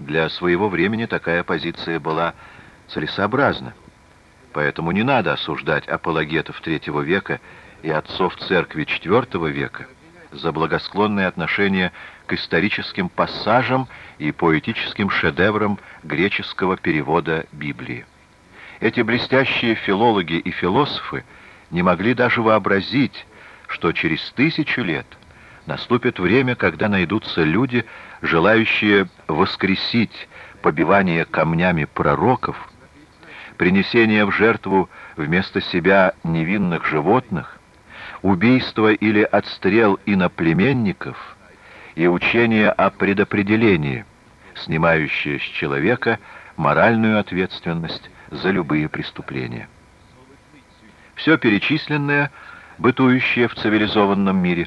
Для своего времени такая позиция была целесообразна. Поэтому не надо осуждать апологетов третьего века и отцов церкви IV века за благосклонное отношение к историческим пассажам и поэтическим шедеврам греческого перевода Библии. Эти блестящие филологи и философы не могли даже вообразить, что через тысячу лет наступит время, когда найдутся люди, желающие воскресить побивание камнями пророков, принесение в жертву вместо себя невинных животных, убийство или отстрел иноплеменников и учение о предопределении, снимающее с человека моральную ответственность за любые преступления. Все перечисленное, бытующее в цивилизованном мире,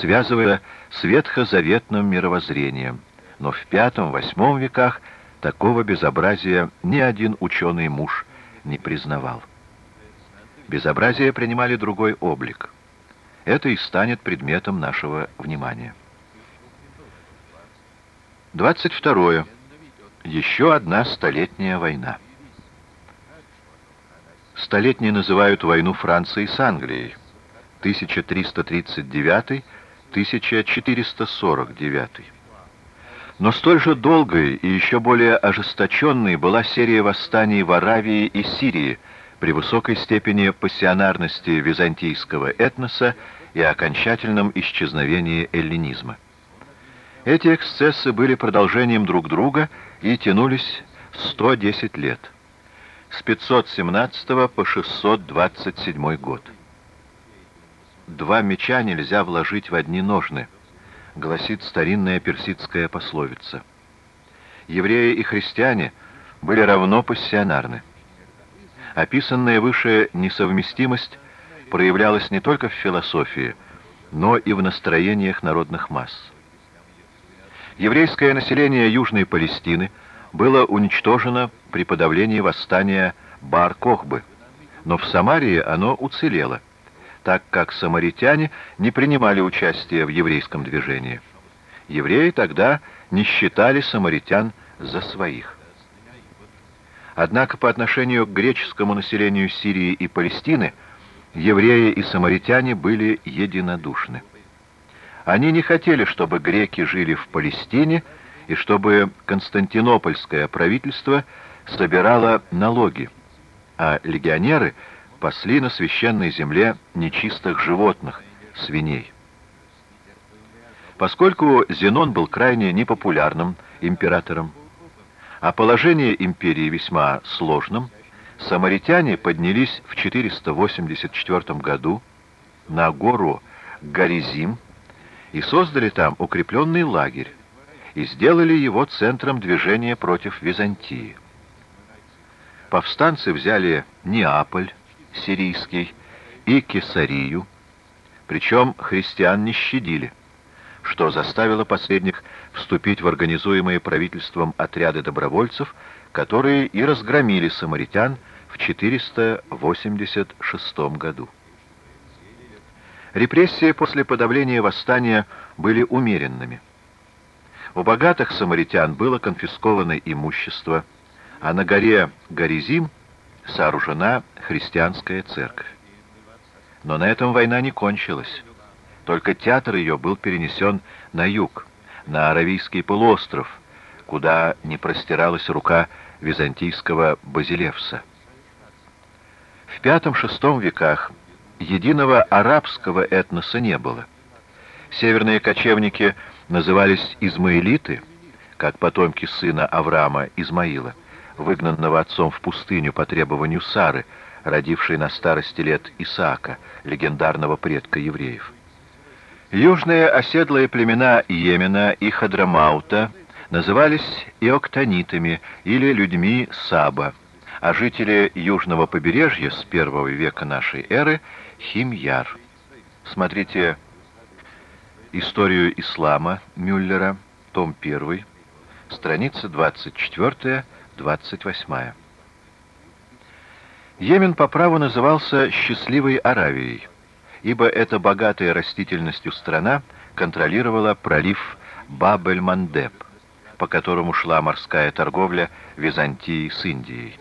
связывая с ветхозаветным мировоззрением, но в V-VIII веках такого безобразия ни один ученый муж не признавал. Безобразия принимали другой облик – это и станет предметом нашего внимания. 22. Еще одна столетняя война. Столетней называют войну Франции с Англией. 1339-1449. Но столь же долгой и еще более ожесточенной была серия восстаний в Аравии и Сирии – при высокой степени пассионарности византийского этноса и окончательном исчезновении эллинизма. Эти эксцессы были продолжением друг друга и тянулись 110 лет, с 517 по 627 год. «Два меча нельзя вложить в одни ножны», гласит старинная персидская пословица. Евреи и христиане были равно пассионарны. Описанная выше несовместимость проявлялась не только в философии, но и в настроениях народных масс. Еврейское население Южной Палестины было уничтожено при подавлении восстания Бар-Кохбы, но в Самарии оно уцелело, так как самаритяне не принимали участия в еврейском движении. Евреи тогда не считали самаритян за своих. Однако по отношению к греческому населению Сирии и Палестины евреи и самаритяне были единодушны. Они не хотели, чтобы греки жили в Палестине и чтобы Константинопольское правительство собирало налоги, а легионеры пасли на священной земле нечистых животных, свиней. Поскольку Зенон был крайне непопулярным императором, а положение империи весьма сложным, самаритяне поднялись в 484 году на гору Горизим и создали там укрепленный лагерь и сделали его центром движения против Византии. Повстанцы взяли Неаполь, сирийский, и Кесарию, причем христиан не щадили что заставило последних вступить в организуемые правительством отряды добровольцев, которые и разгромили самаритян в 486 году. Репрессии после подавления восстания были умеренными. У богатых самаритян было конфисковано имущество, а на горе Горизим сооружена христианская церковь. Но на этом война не кончилась. Только театр ее был перенесен на юг, на Аравийский полуостров, куда не простиралась рука византийского Базилевса. В V-VI веках единого арабского этноса не было. Северные кочевники назывались измаилиты, как потомки сына Авраама Измаила, выгнанного отцом в пустыню по требованию Сары, родившей на старости лет Исаака, легендарного предка евреев. Южные оседлые племена Йемена и Хадрамаута назывались иоктонитами или людьми Саба, а жители южного побережья с первого века нашей эры — Химьяр. Смотрите «Историю ислама» Мюллера, том 1, страница 24-28. Йемен по праву назывался «счастливой Аравией» ибо эта богатая растительностью страна контролировала пролив Баб-эль-Мандеб, по которому шла морская торговля Византии с Индией.